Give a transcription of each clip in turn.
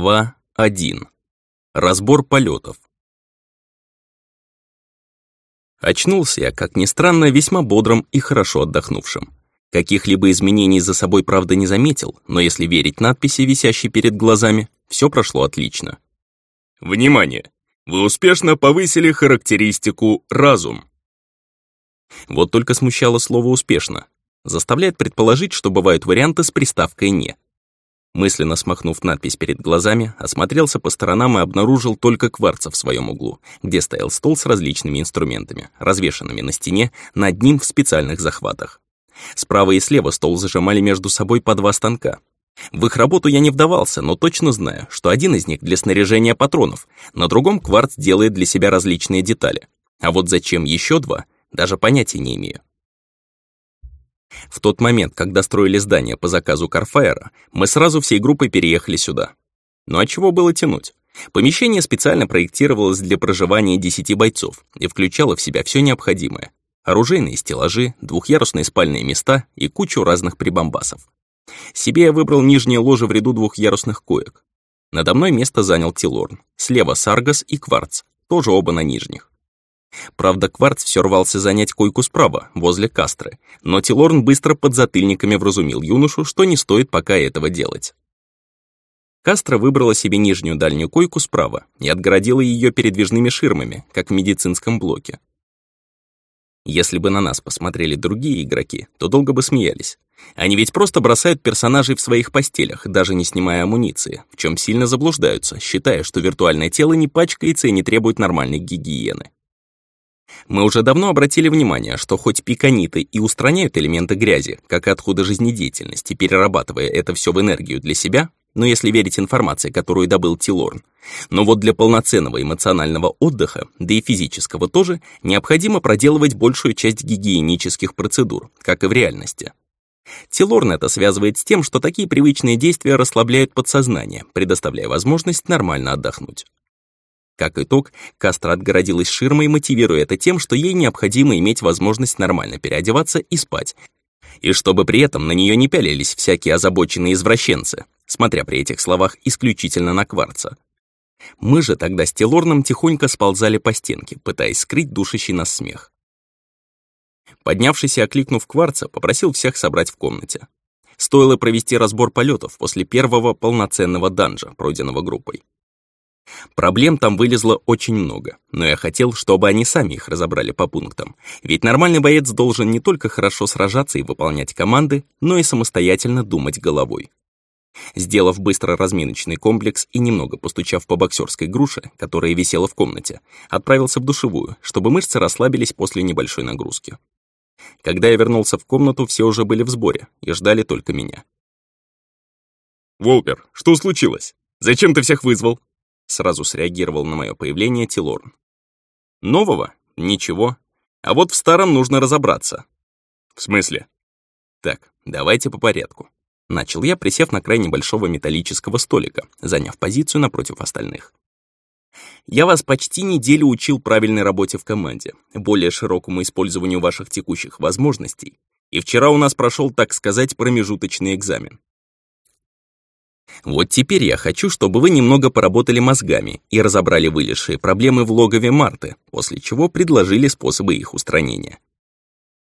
Глава 1. Разбор полетов. Очнулся я, как ни странно, весьма бодрым и хорошо отдохнувшим. Каких-либо изменений за собой, правда, не заметил, но если верить надписи, висящей перед глазами, все прошло отлично. Внимание! Вы успешно повысили характеристику «разум». Вот только смущало слово «успешно». Заставляет предположить, что бывают варианты с приставкой «не». Мысленно смахнув надпись перед глазами, осмотрелся по сторонам и обнаружил только кварца в своем углу, где стоял стол с различными инструментами, развешанными на стене, над ним в специальных захватах. Справа и слева стол зажимали между собой по два станка. В их работу я не вдавался, но точно знаю, что один из них для снаряжения патронов, на другом кварц делает для себя различные детали. А вот зачем еще два, даже понятия не имею. В тот момент, когда строили здание по заказу Карфаера, мы сразу всей группой переехали сюда. Ну а чего было тянуть? Помещение специально проектировалось для проживания 10 бойцов и включало в себя все необходимое. Оружейные стеллажи, двухъярусные спальные места и кучу разных прибамбасов. Себе я выбрал нижнее ложе в ряду двухъярусных коек. Надо мной место занял Тилорн, слева Саргас и Кварц, тоже оба на нижних. Правда, Кварц все рвался занять койку справа, возле Кастры, но Тилорн быстро под затыльниками вразумил юношу, что не стоит пока этого делать. Кастра выбрала себе нижнюю дальнюю койку справа и отгородила ее передвижными ширмами, как в медицинском блоке. Если бы на нас посмотрели другие игроки, то долго бы смеялись. Они ведь просто бросают персонажей в своих постелях, даже не снимая амуниции, в чем сильно заблуждаются, считая, что виртуальное тело не пачкается и не требует нормальной гигиены. Мы уже давно обратили внимание, что хоть пиканиты и устраняют элементы грязи, как и отходы жизнедеятельности, перерабатывая это все в энергию для себя, но если верить информации, которую добыл Тилорн, но вот для полноценного эмоционального отдыха, да и физического тоже, необходимо проделывать большую часть гигиенических процедур, как и в реальности. Тилорн это связывает с тем, что такие привычные действия расслабляют подсознание, предоставляя возможность нормально отдохнуть. Как итог, Кастро отгородилась ширмой, мотивируя это тем, что ей необходимо иметь возможность нормально переодеваться и спать. И чтобы при этом на нее не пялились всякие озабоченные извращенцы, смотря при этих словах исключительно на кварца. Мы же тогда с Телорном тихонько сползали по стенке, пытаясь скрыть душащий нас смех. Поднявшись и окликнув кварца, попросил всех собрать в комнате. Стоило провести разбор полетов после первого полноценного данжа, пройденного группой. Проблем там вылезло очень много, но я хотел, чтобы они сами их разобрали по пунктам. Ведь нормальный боец должен не только хорошо сражаться и выполнять команды, но и самостоятельно думать головой. Сделав быстро разминочный комплекс и немного постучав по боксерской груше, которая висела в комнате, отправился в душевую, чтобы мышцы расслабились после небольшой нагрузки. Когда я вернулся в комнату, все уже были в сборе и ждали только меня. «Волпер, что случилось? Зачем ты всех вызвал?» Сразу среагировал на мое появление Тилорн. Нового? Ничего. А вот в старом нужно разобраться. В смысле? Так, давайте по порядку. Начал я, присев на край небольшого металлического столика, заняв позицию напротив остальных. Я вас почти неделю учил правильной работе в команде, более широкому использованию ваших текущих возможностей, и вчера у нас прошел, так сказать, промежуточный экзамен. Вот теперь я хочу, чтобы вы немного поработали мозгами и разобрали вылезшие проблемы в логове Марты, после чего предложили способы их устранения.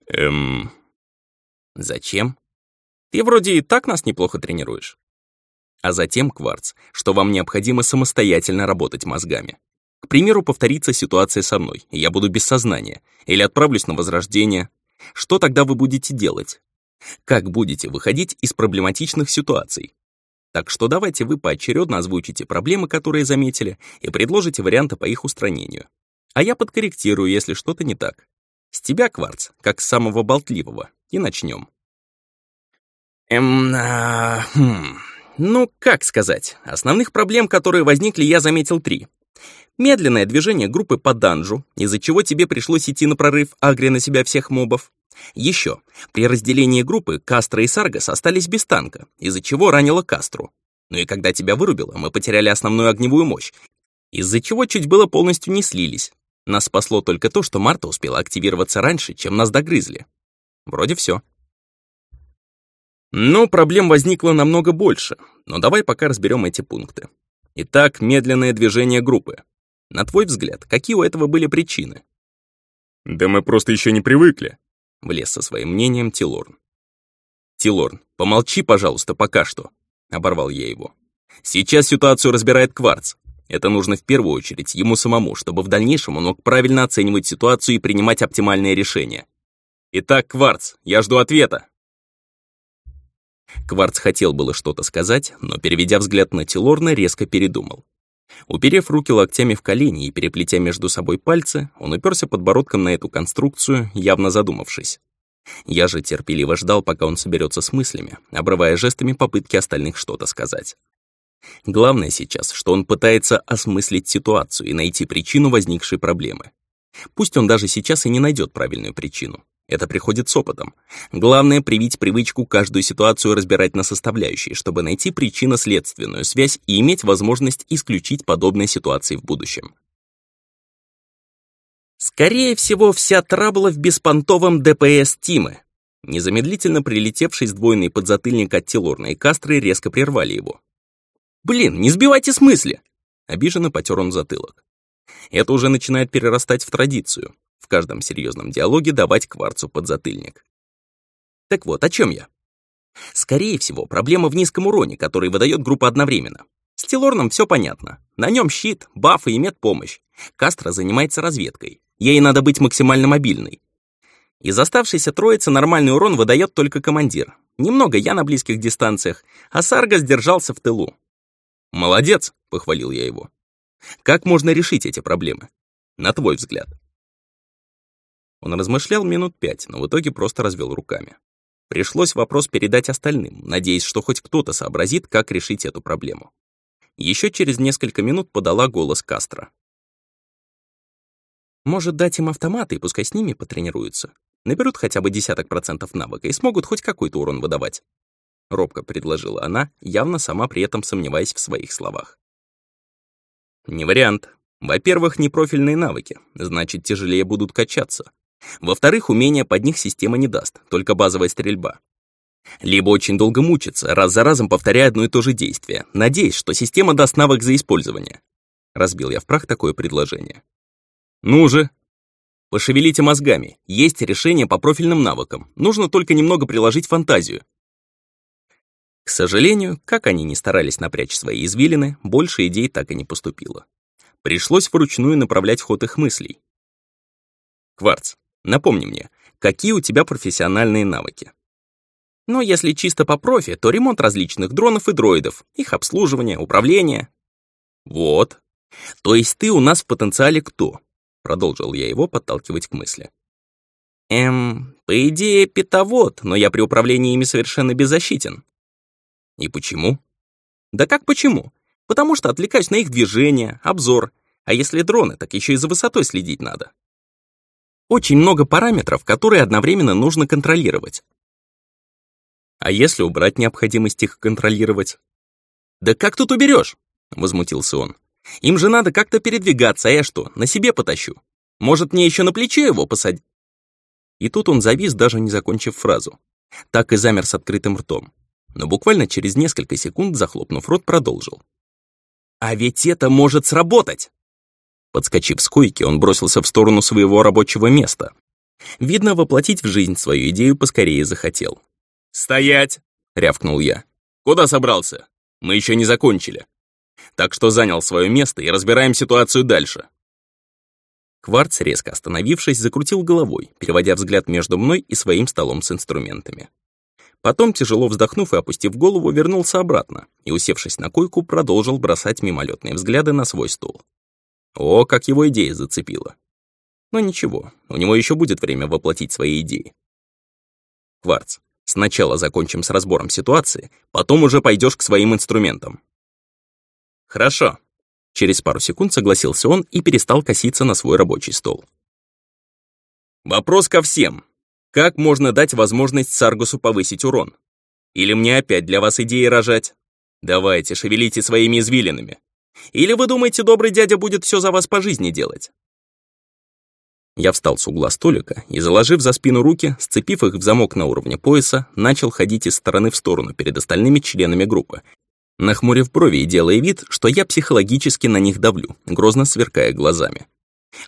Эм... Зачем? Ты вроде и так нас неплохо тренируешь. А затем, Кварц, что вам необходимо самостоятельно работать мозгами. К примеру, повторится ситуация со мной, и я буду без сознания, или отправлюсь на возрождение. Что тогда вы будете делать? Как будете выходить из проблематичных ситуаций? Так что давайте вы поочередно озвучите проблемы, которые заметили, и предложите варианты по их устранению. А я подкорректирую, если что-то не так. С тебя, Кварц, как с самого болтливого, и начнем. Эм, а, хм. Ну, как сказать, основных проблем, которые возникли, я заметил три. Медленное движение группы по данжу, из-за чего тебе пришлось идти на прорыв, агря на себя всех мобов. Еще, при разделении группы Кастро и Саргас остались без танка, из-за чего ранило Кастру. Ну и когда тебя вырубило, мы потеряли основную огневую мощь, из-за чего чуть было полностью не слились. Нас спасло только то, что Марта успела активироваться раньше, чем нас догрызли. Вроде все. Но проблем возникло намного больше, но давай пока разберем эти пункты. Итак, медленное движение группы. На твой взгляд, какие у этого были причины? Да мы просто еще не привыкли. Влез со своим мнением Тилорн. Тилорн, помолчи, пожалуйста, пока что. Оборвал я его. Сейчас ситуацию разбирает Кварц. Это нужно в первую очередь ему самому, чтобы в дальнейшем он мог правильно оценивать ситуацию и принимать оптимальные решения. Итак, Кварц, я жду ответа. Кварц хотел было что-то сказать, но, переведя взгляд на Тилорна, резко передумал. Уперев руки локтями в колени и переплетя между собой пальцы, он уперся подбородком на эту конструкцию, явно задумавшись. Я же терпеливо ждал, пока он соберется с мыслями, обрывая жестами попытки остальных что-то сказать. Главное сейчас, что он пытается осмыслить ситуацию и найти причину возникшей проблемы. Пусть он даже сейчас и не найдет правильную причину. Это приходит с опытом. Главное — привить привычку каждую ситуацию разбирать на составляющие, чтобы найти причинно-следственную связь и иметь возможность исключить подобные ситуации в будущем. Скорее всего, вся трабла в беспонтовом ДПС Тимы. Незамедлительно прилетевший сдвоенный подзатыльник от Телорной кастры резко прервали его. «Блин, не сбивайте с мысли!» Обиженно потер он затылок. Это уже начинает перерастать в традицию в каждом серьезном диалоге давать кварцу подзатыльник. Так вот, о чем я? Скорее всего, проблема в низком уроне, который выдает группа одновременно. С Тилорном все понятно. На нем щит, бафы и медпомощь. Кастро занимается разведкой. Ей надо быть максимально мобильной. Из оставшейся троицы нормальный урон выдает только командир. Немного я на близких дистанциях, а Сарга сдержался в тылу. «Молодец!» — похвалил я его. «Как можно решить эти проблемы? На твой взгляд?» Он размышлял минут пять, но в итоге просто развел руками. Пришлось вопрос передать остальным, надеясь, что хоть кто-то сообразит, как решить эту проблему. Еще через несколько минут подала голос Кастро. «Может, дать им автоматы и пускай с ними потренируются? Наберут хотя бы десяток процентов навыка и смогут хоть какой-то урон выдавать?» Робко предложила она, явно сама при этом сомневаясь в своих словах. «Не вариант. Во-первых, непрофильные навыки, значит, тяжелее будут качаться. Во-вторых, умения под них система не даст, только базовая стрельба. Либо очень долго мучиться, раз за разом повторяя одно и то же действие, надеясь, что система даст навык за использование. Разбил я в прах такое предложение. Ну же! Пошевелите мозгами, есть решение по профильным навыкам, нужно только немного приложить фантазию. К сожалению, как они не старались напрячь свои извилины, больше идей так и не поступило. Пришлось вручную направлять ход их мыслей. Кварц, Напомни мне, какие у тебя профессиональные навыки? Но если чисто по профи, то ремонт различных дронов и дроидов, их обслуживание, управление. Вот. То есть ты у нас в потенциале кто? Продолжил я его подталкивать к мысли. Эм, по идее, питовод, но я при управлении ими совершенно беззащитен. И почему? Да как почему? Потому что отвлекаюсь на их движение, обзор. А если дроны, так еще и за высотой следить надо. Очень много параметров, которые одновременно нужно контролировать. А если убрать необходимость их контролировать? «Да как тут уберешь?» — возмутился он. «Им же надо как-то передвигаться, а я что, на себе потащу? Может, мне еще на плечо его посадить?» И тут он завис, даже не закончив фразу. Так и замер с открытым ртом. Но буквально через несколько секунд, захлопнув рот, продолжил. «А ведь это может сработать!» Подскочив с койки, он бросился в сторону своего рабочего места. Видно, воплотить в жизнь свою идею поскорее захотел. «Стоять!» — рявкнул я. «Куда собрался? Мы еще не закончили. Так что занял свое место и разбираем ситуацию дальше». Кварц, резко остановившись, закрутил головой, переводя взгляд между мной и своим столом с инструментами. Потом, тяжело вздохнув и опустив голову, вернулся обратно и, усевшись на койку, продолжил бросать мимолетные взгляды на свой стул. О, как его идея зацепила. Но ничего, у него еще будет время воплотить свои идеи. Кварц, сначала закончим с разбором ситуации, потом уже пойдешь к своим инструментам. Хорошо. Через пару секунд согласился он и перестал коситься на свой рабочий стол. Вопрос ко всем. Как можно дать возможность Саргусу повысить урон? Или мне опять для вас идеи рожать? Давайте, шевелите своими извилинами. Или вы думаете, добрый дядя будет все за вас по жизни делать? Я встал с угла столика и, заложив за спину руки, сцепив их в замок на уровне пояса, начал ходить из стороны в сторону перед остальными членами группы, нахмурив брови и делая вид, что я психологически на них давлю, грозно сверкая глазами.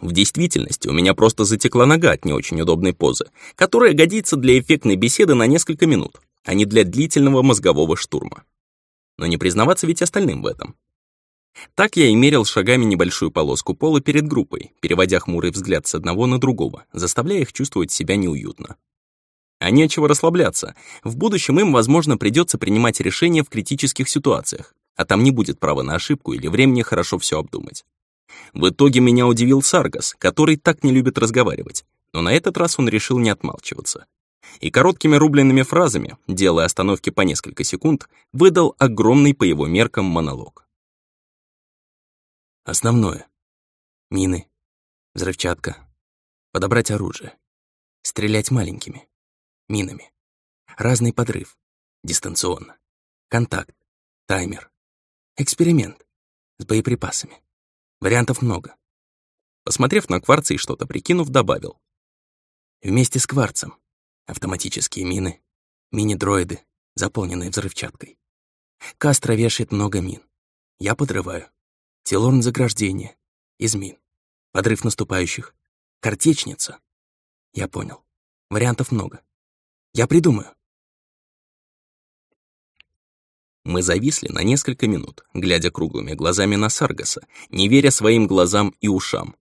В действительности у меня просто затекла нога от не очень удобной позы, которая годится для эффектной беседы на несколько минут, а не для длительного мозгового штурма. Но не признаваться ведь остальным в этом. Так я и мерил шагами небольшую полоску пола перед группой, переводя хмурый взгляд с одного на другого, заставляя их чувствовать себя неуютно. А нечего расслабляться. В будущем им, возможно, придется принимать решения в критических ситуациях, а там не будет права на ошибку или времени хорошо все обдумать. В итоге меня удивил Саргас, который так не любит разговаривать, но на этот раз он решил не отмалчиваться. И короткими рубленными фразами, делая остановки по несколько секунд, выдал огромный по его меркам монолог. Основное. Мины, взрывчатка, подобрать оружие, стрелять маленькими, минами, разный подрыв, дистанционно, контакт, таймер, эксперимент с боеприпасами. Вариантов много. Посмотрев на кварцы и что-то прикинув, добавил. Вместе с кварцем. Автоматические мины, мини-дроиды, заполненные взрывчаткой. Кастро вешает много мин. Я подрываю. Телорн заграждение. Из мин. Подрыв наступающих. Картечница. Я понял. Вариантов много. Я придумаю. Мы зависли на несколько минут, глядя круглыми глазами на Саргаса, не веря своим глазам и ушам.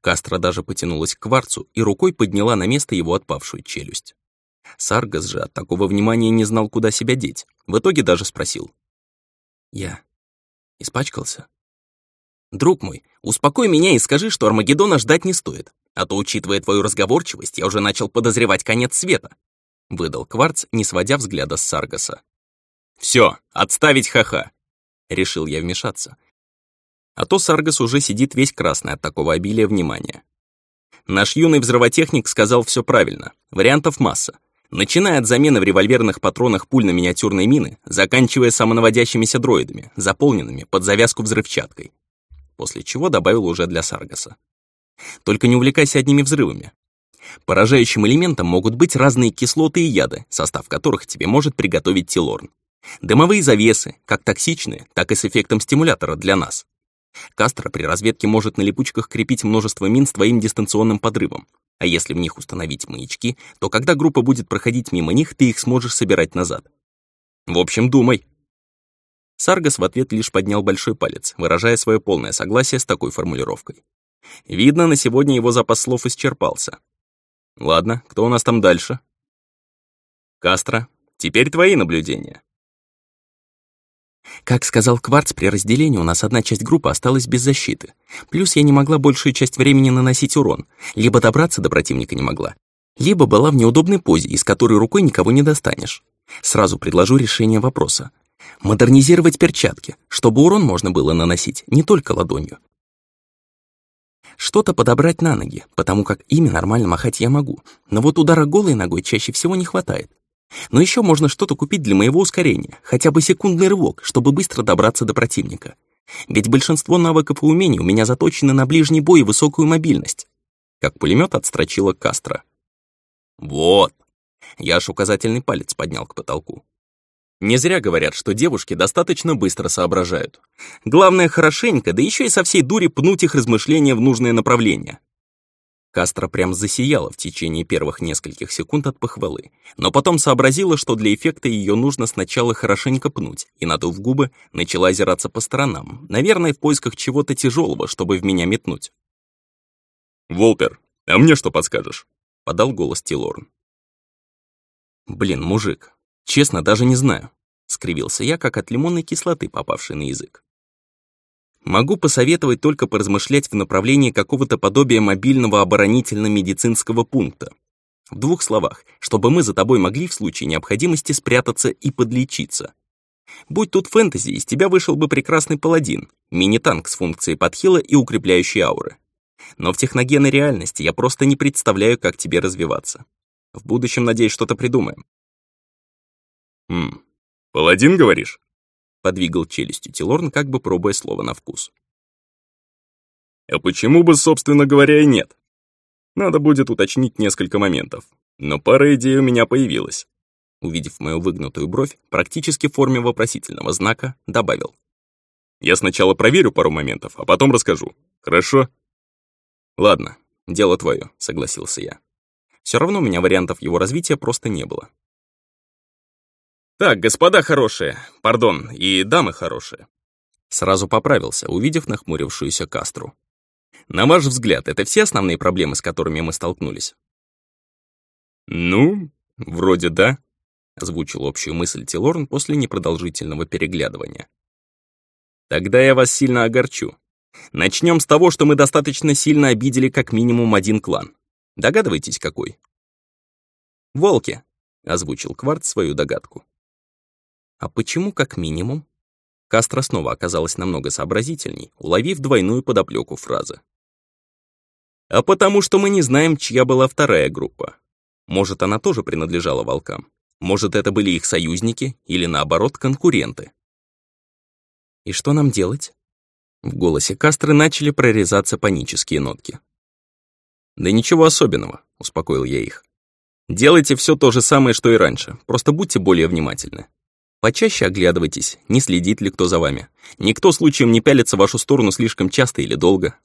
Кастро даже потянулась к кварцу и рукой подняла на место его отпавшую челюсть. Саргас же от такого внимания не знал, куда себя деть. В итоге даже спросил. «Я испачкался?» «Друг мой, успокой меня и скажи, что Армагеддона ждать не стоит, а то, учитывая твою разговорчивость, я уже начал подозревать конец света», — выдал Кварц, не сводя взгляда с Саргаса. «Все, отставить ха-ха!» — решил я вмешаться. А то Саргас уже сидит весь красный от такого обилия внимания. Наш юный взрывотехник сказал все правильно, вариантов масса. Начиная от замены в револьверных патронах пуль на миниатюрные мины, заканчивая самонаводящимися дроидами, заполненными под завязку взрывчаткой после чего добавил уже для Саргаса. Только не увлекайся одними взрывами. Поражающим элементом могут быть разные кислоты и яды, состав которых тебе может приготовить Тилорн. Дымовые завесы, как токсичные, так и с эффектом стимулятора для нас. Кастро при разведке может на липучках крепить множество мин с твоим дистанционным подрывом. А если в них установить маячки, то когда группа будет проходить мимо них, ты их сможешь собирать назад. В общем, думай. Саргас в ответ лишь поднял большой палец, выражая свое полное согласие с такой формулировкой. Видно, на сегодня его запас слов исчерпался. Ладно, кто у нас там дальше? Кастро, теперь твои наблюдения. Как сказал Кварц, при разделении у нас одна часть группы осталась без защиты. Плюс я не могла большую часть времени наносить урон. Либо добраться до противника не могла, либо была в неудобной позе, из которой рукой никого не достанешь. Сразу предложу решение вопроса. Модернизировать перчатки, чтобы урон можно было наносить не только ладонью. Что-то подобрать на ноги, потому как ими нормально махать я могу, но вот удара голой ногой чаще всего не хватает. Но еще можно что-то купить для моего ускорения, хотя бы секундный рывок, чтобы быстро добраться до противника. Ведь большинство навыков и умений у меня заточены на ближний бой и высокую мобильность. Как пулемет отстрочила Кастро. Вот. Я аж указательный палец поднял к потолку. Не зря говорят, что девушки достаточно быстро соображают. Главное хорошенько, да еще и со всей дури пнуть их размышления в нужное направление. Кастро прям засияла в течение первых нескольких секунд от похвалы, но потом сообразила, что для эффекта ее нужно сначала хорошенько пнуть, и, надув губы, начала озираться по сторонам, наверное, в поисках чего-то тяжелого, чтобы в меня метнуть. «Волпер, а мне что подскажешь?» — подал голос Тилорн. «Блин, мужик, Честно, даже не знаю. Скривился я, как от лимонной кислоты, попавшей на язык. Могу посоветовать только поразмышлять в направлении какого-то подобия мобильного оборонительно-медицинского пункта. В двух словах, чтобы мы за тобой могли в случае необходимости спрятаться и подлечиться. Будь тут фэнтези, из тебя вышел бы прекрасный паладин, мини-танк с функцией подхила и укрепляющей ауры. Но в техногенной реальности я просто не представляю, как тебе развиваться. В будущем, надеюсь, что-то придумаем. «Хм, паладин, говоришь?» Подвигал челюстью Тилорн, как бы пробуя слово на вкус. «А почему бы, собственно говоря, и нет? Надо будет уточнить несколько моментов. Но пара идей у меня появилась. Увидев мою выгнутую бровь, практически в форме вопросительного знака, добавил. Я сначала проверю пару моментов, а потом расскажу. Хорошо? Ладно, дело твое, согласился я. Все равно у меня вариантов его развития просто не было. Так, господа хорошие, пардон, и дамы хорошие. Сразу поправился, увидев нахмурившуюся Кастру. На ваш взгляд, это все основные проблемы, с которыми мы столкнулись? Ну, вроде да, озвучил общую мысль Тилорн после непродолжительного переглядывания. Тогда я вас сильно огорчу. Начнем с того, что мы достаточно сильно обидели как минимум один клан. Догадываетесь, какой? «Волки», — озвучил Кварт свою догадку. «А почему как минимум?» Кастро снова оказалась намного сообразительней, уловив двойную подоплеку фразы. «А потому что мы не знаем, чья была вторая группа. Может, она тоже принадлежала волкам. Может, это были их союзники или, наоборот, конкуренты. «И что нам делать?» В голосе Кастры начали прорезаться панические нотки. «Да ничего особенного», — успокоил я их. «Делайте все то же самое, что и раньше, просто будьте более внимательны. Почаще оглядывайтесь, не следит ли кто за вами. Никто случаем не пялится в вашу сторону слишком часто или долго.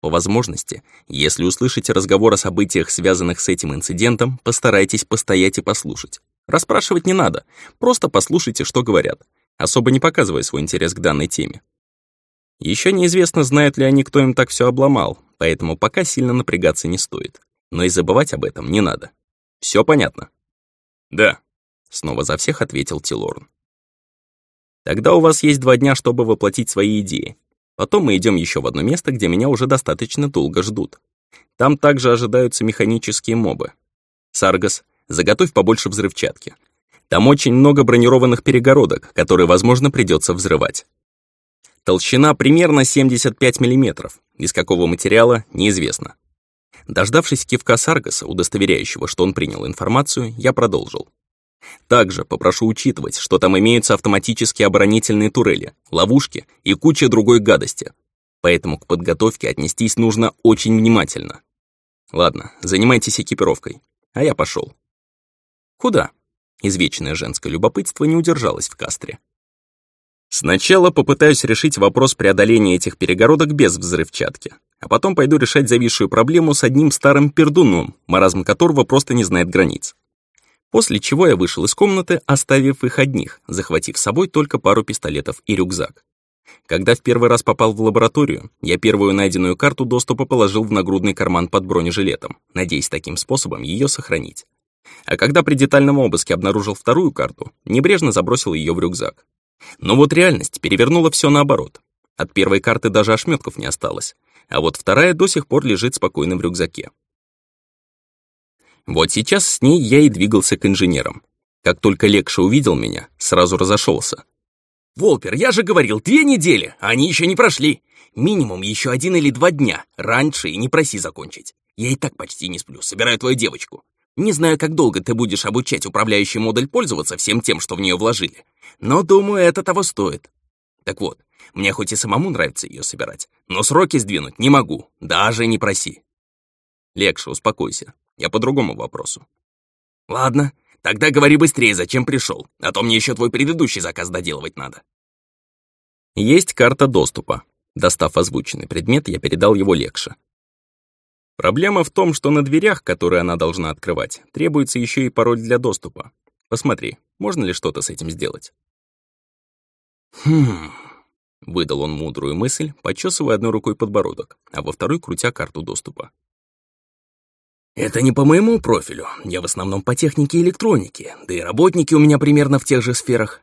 По возможности, если услышите разговор о событиях, связанных с этим инцидентом, постарайтесь постоять и послушать. Расспрашивать не надо, просто послушайте, что говорят, особо не показывая свой интерес к данной теме. Еще неизвестно, знают ли они, кто им так все обломал, поэтому пока сильно напрягаться не стоит. Но и забывать об этом не надо. Все понятно? Да, снова за всех ответил Тилорн. Тогда у вас есть два дня, чтобы воплотить свои идеи. Потом мы идем еще в одно место, где меня уже достаточно долго ждут. Там также ожидаются механические мобы. Саргас, заготовь побольше взрывчатки. Там очень много бронированных перегородок, которые, возможно, придется взрывать. Толщина примерно 75 мм, из какого материала неизвестно. Дождавшись кивка Саргаса, удостоверяющего, что он принял информацию, я продолжил. Также попрошу учитывать, что там имеются автоматические оборонительные турели, ловушки и куча другой гадости. Поэтому к подготовке отнестись нужно очень внимательно. Ладно, занимайтесь экипировкой, а я пошел. Куда? Извечное женское любопытство не удержалось в кастре. Сначала попытаюсь решить вопрос преодоления этих перегородок без взрывчатки, а потом пойду решать зависшую проблему с одним старым пердуном, маразм которого просто не знает границ. После чего я вышел из комнаты, оставив их одних, захватив с собой только пару пистолетов и рюкзак. Когда в первый раз попал в лабораторию, я первую найденную карту доступа положил в нагрудный карман под бронежилетом, надеясь таким способом ее сохранить. А когда при детальном обыске обнаружил вторую карту, небрежно забросил ее в рюкзак. Но вот реальность перевернула все наоборот. От первой карты даже ошметков не осталось, а вот вторая до сих пор лежит спокойно в рюкзаке. Вот сейчас с ней я и двигался к инженерам. Как только Лекша увидел меня, сразу разошелся. «Волпер, я же говорил, две недели, а они еще не прошли. Минимум еще один или два дня, раньше и не проси закончить. Я и так почти не сплю, собираю твою девочку. Не знаю, как долго ты будешь обучать управляющий модуль пользоваться всем тем, что в нее вложили, но, думаю, это того стоит. Так вот, мне хоть и самому нравится ее собирать, но сроки сдвинуть не могу, даже не проси. Лекша, успокойся. Я по другому вопросу. Ладно, тогда говори быстрее, зачем пришел, а то мне еще твой предыдущий заказ доделывать надо. Есть карта доступа. Достав озвученный предмет, я передал его Лекше. Проблема в том, что на дверях, которые она должна открывать, требуется еще и пароль для доступа. Посмотри, можно ли что-то с этим сделать? Хм... Выдал он мудрую мысль, почесывая одной рукой подбородок, а во второй крутя карту доступа. Это не по моему профилю. Я в основном по технике и электронике, да и работники у меня примерно в тех же сферах.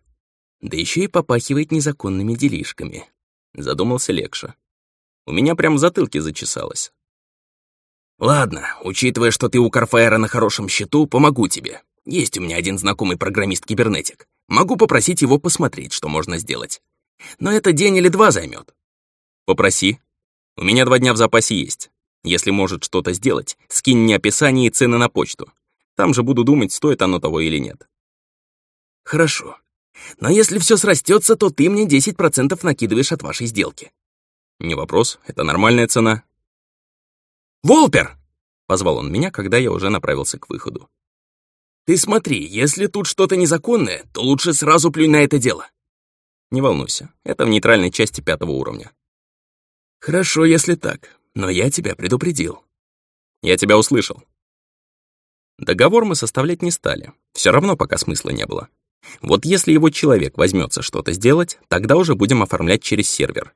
Да еще и попахивает незаконными делишками. Задумался Лекша. У меня прям в затылке зачесалось. Ладно, учитывая, что ты у Карфаэра на хорошем счету, помогу тебе. Есть у меня один знакомый программист-кибернетик. Могу попросить его посмотреть, что можно сделать. Но это день или два займет. Попроси. У меня два дня в запасе есть. Если может что-то сделать, скинь мне описание и цены на почту. Там же буду думать, стоит оно того или нет. Хорошо. Но если все срастется, то ты мне 10% накидываешь от вашей сделки. Не вопрос, это нормальная цена. Волпер! Позвал он меня, когда я уже направился к выходу. «Ты смотри, если тут что-то незаконное, то лучше сразу плюнь на это дело». «Не волнуйся, это в нейтральной части пятого уровня». «Хорошо, если так, но я тебя предупредил». «Я тебя услышал». Договор мы составлять не стали, все равно пока смысла не было. Вот если его человек возьмется что-то сделать, тогда уже будем оформлять через сервер.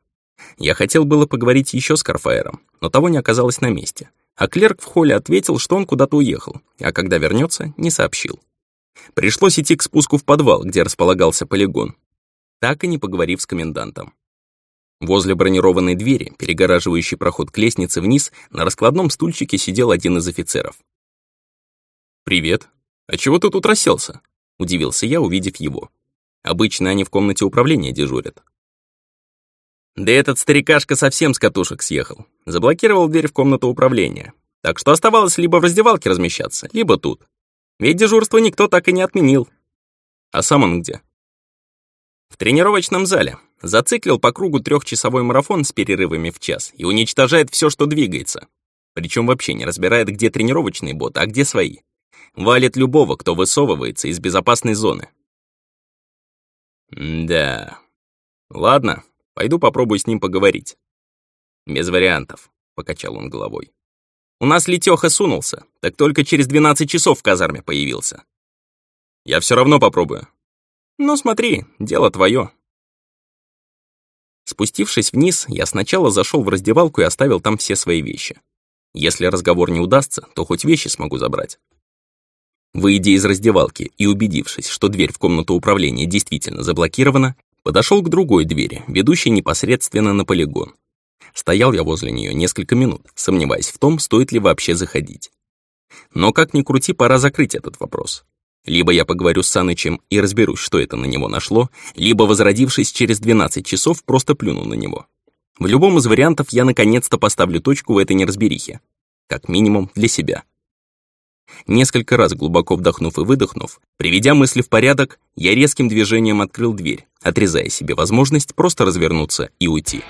Я хотел было поговорить еще с Карфаером, но того не оказалось на месте, а клерк в холле ответил, что он куда-то уехал, а когда вернется, не сообщил. Пришлось идти к спуску в подвал, где располагался полигон, так и не поговорив с комендантом. Возле бронированной двери, перегораживающей проход к лестнице вниз, на раскладном стульчике сидел один из офицеров. «Привет. А чего ты тут расселся?» — удивился я, увидев его. Обычно они в комнате управления дежурят. Да этот старикашка совсем с катушек съехал. Заблокировал дверь в комнату управления. Так что оставалось либо в раздевалке размещаться, либо тут. Ведь дежурство никто так и не отменил. А сам он где? В тренировочном зале. Зациклил по кругу трехчасовой марафон с перерывами в час и уничтожает все, что двигается. Причем вообще не разбирает, где тренировочные боты, а где свои. Валит любого, кто высовывается из безопасной зоны. да. Ладно, Пойду попробую с ним поговорить». «Без вариантов», — покачал он головой. «У нас Летёха сунулся, так только через 12 часов в казарме появился». «Я все равно попробую». «Ну смотри, дело твое. Спустившись вниз, я сначала зашел в раздевалку и оставил там все свои вещи. Если разговор не удастся, то хоть вещи смогу забрать. Выйдя из раздевалки и убедившись, что дверь в комнату управления действительно заблокирована, Подошел к другой двери, ведущей непосредственно на полигон. Стоял я возле нее несколько минут, сомневаясь в том, стоит ли вообще заходить. Но как ни крути, пора закрыть этот вопрос. Либо я поговорю с Санычем и разберусь, что это на него нашло, либо, возродившись через 12 часов, просто плюну на него. В любом из вариантов я наконец-то поставлю точку в этой неразберихе. Как минимум для себя. Несколько раз глубоко вдохнув и выдохнув, приведя мысли в порядок, я резким движением открыл дверь, отрезая себе возможность просто развернуться и уйти.